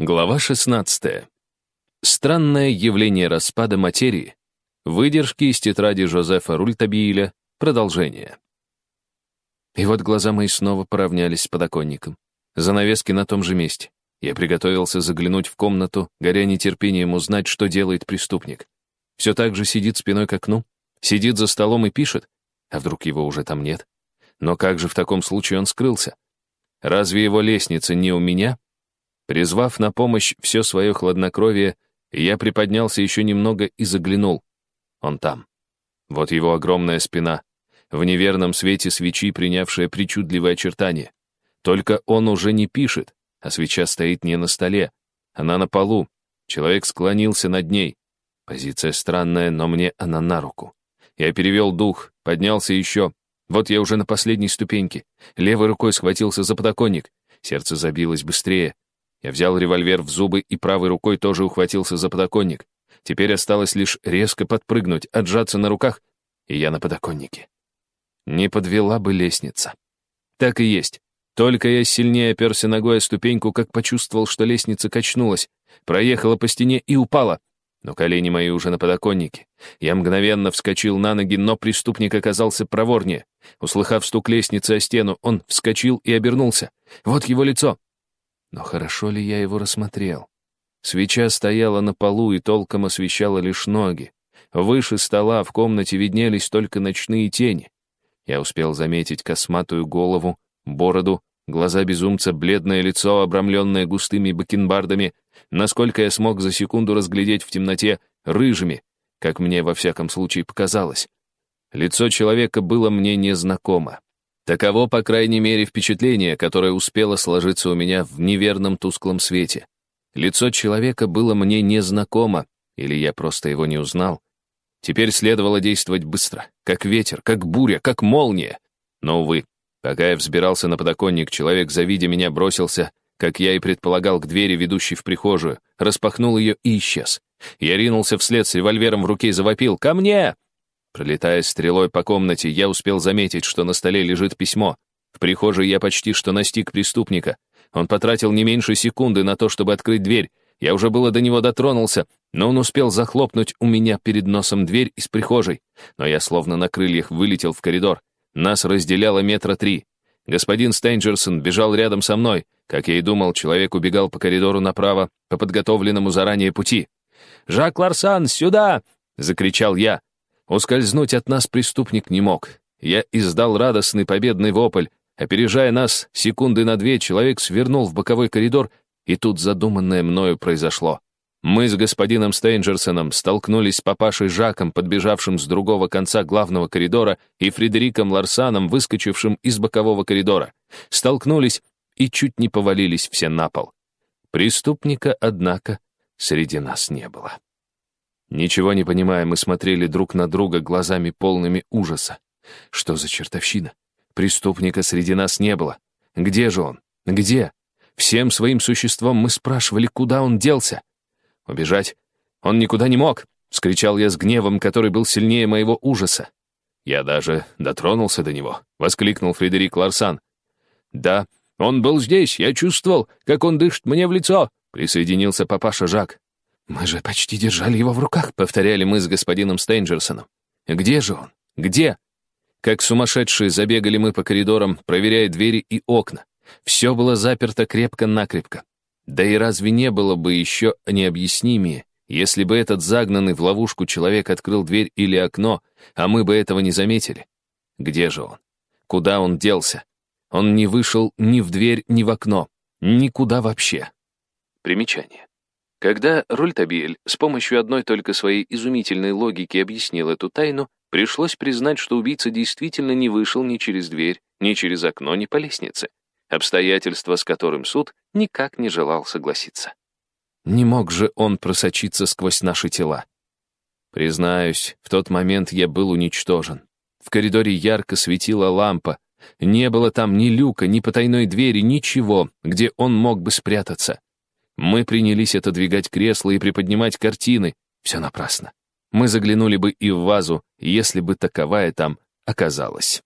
Глава 16. Странное явление распада материи. Выдержки из тетради Жозефа Рультабииля. Продолжение. И вот глаза мои снова поравнялись с подоконником. Занавески на том же месте. Я приготовился заглянуть в комнату, горя нетерпением узнать, что делает преступник. Все так же сидит спиной к окну, сидит за столом и пишет. А вдруг его уже там нет? Но как же в таком случае он скрылся? Разве его лестница не у меня? Призвав на помощь все свое хладнокровие, я приподнялся еще немного и заглянул. Он там. Вот его огромная спина, в неверном свете свечи, принявшая причудливое очертание. Только он уже не пишет, а свеча стоит не на столе. Она на полу. Человек склонился над ней. Позиция странная, но мне она на руку. Я перевел дух, поднялся еще. Вот я уже на последней ступеньке. Левой рукой схватился за подоконник. Сердце забилось быстрее. Я взял револьвер в зубы и правой рукой тоже ухватился за подоконник. Теперь осталось лишь резко подпрыгнуть, отжаться на руках, и я на подоконнике. Не подвела бы лестница. Так и есть. Только я сильнее оперся ногой о ступеньку, как почувствовал, что лестница качнулась, проехала по стене и упала. Но колени мои уже на подоконнике. Я мгновенно вскочил на ноги, но преступник оказался проворнее. Услыхав стук лестницы о стену, он вскочил и обернулся. Вот его лицо. Но хорошо ли я его рассмотрел? Свеча стояла на полу и толком освещала лишь ноги. Выше стола в комнате виднелись только ночные тени. Я успел заметить косматую голову, бороду, глаза безумца, бледное лицо, обрамленное густыми бакенбардами, насколько я смог за секунду разглядеть в темноте, рыжими, как мне во всяком случае показалось. Лицо человека было мне незнакомо. Таково, по крайней мере, впечатление, которое успело сложиться у меня в неверном тусклом свете. Лицо человека было мне незнакомо, или я просто его не узнал. Теперь следовало действовать быстро, как ветер, как буря, как молния. Но, увы, пока я взбирался на подоконник, человек, завидя меня, бросился, как я и предполагал, к двери, ведущей в прихожую, распахнул ее и исчез. Я ринулся вслед с револьвером в руке и завопил «Ко мне!» Пролетая стрелой по комнате, я успел заметить, что на столе лежит письмо. В прихожей я почти что настиг преступника. Он потратил не меньше секунды на то, чтобы открыть дверь. Я уже было до него дотронулся, но он успел захлопнуть у меня перед носом дверь из прихожей. Но я словно на крыльях вылетел в коридор. Нас разделяло метра три. Господин Стейнджерсон бежал рядом со мной. Как я и думал, человек убегал по коридору направо, по подготовленному заранее пути. «Жак Ларсан, сюда!» — закричал я. Ускользнуть от нас преступник не мог. Я издал радостный победный вопль. Опережая нас секунды на две, человек свернул в боковой коридор, и тут задуманное мною произошло. Мы с господином Стейнджерсоном столкнулись с папашей Жаком, подбежавшим с другого конца главного коридора, и Фредериком Ларсаном, выскочившим из бокового коридора. Столкнулись и чуть не повалились все на пол. Преступника, однако, среди нас не было. Ничего не понимая, мы смотрели друг на друга глазами полными ужаса. Что за чертовщина? Преступника среди нас не было. Где же он? Где? Всем своим существом мы спрашивали, куда он делся. Убежать? Он никуда не мог, — вскричал я с гневом, который был сильнее моего ужаса. Я даже дотронулся до него, — воскликнул Фредерик Ларсан. Да, он был здесь, я чувствовал, как он дышит мне в лицо, — присоединился папаша Жак. «Мы же почти держали его в руках», — повторяли мы с господином Стейнджерсоном. «Где же он? Где?» Как сумасшедшие забегали мы по коридорам, проверяя двери и окна. Все было заперто крепко-накрепко. Да и разве не было бы еще необъяснимее, если бы этот загнанный в ловушку человек открыл дверь или окно, а мы бы этого не заметили? Где же он? Куда он делся? Он не вышел ни в дверь, ни в окно. Никуда вообще. Примечание. Когда Рультабиль с помощью одной только своей изумительной логики объяснил эту тайну, пришлось признать, что убийца действительно не вышел ни через дверь, ни через окно, ни по лестнице. Обстоятельства, с которым суд никак не желал согласиться. Не мог же он просочиться сквозь наши тела. Признаюсь, в тот момент я был уничтожен. В коридоре ярко светила лампа. Не было там ни люка, ни потайной двери, ничего, где он мог бы спрятаться. Мы принялись отодвигать кресла и приподнимать картины. Все напрасно. Мы заглянули бы и в вазу, если бы таковая там оказалась.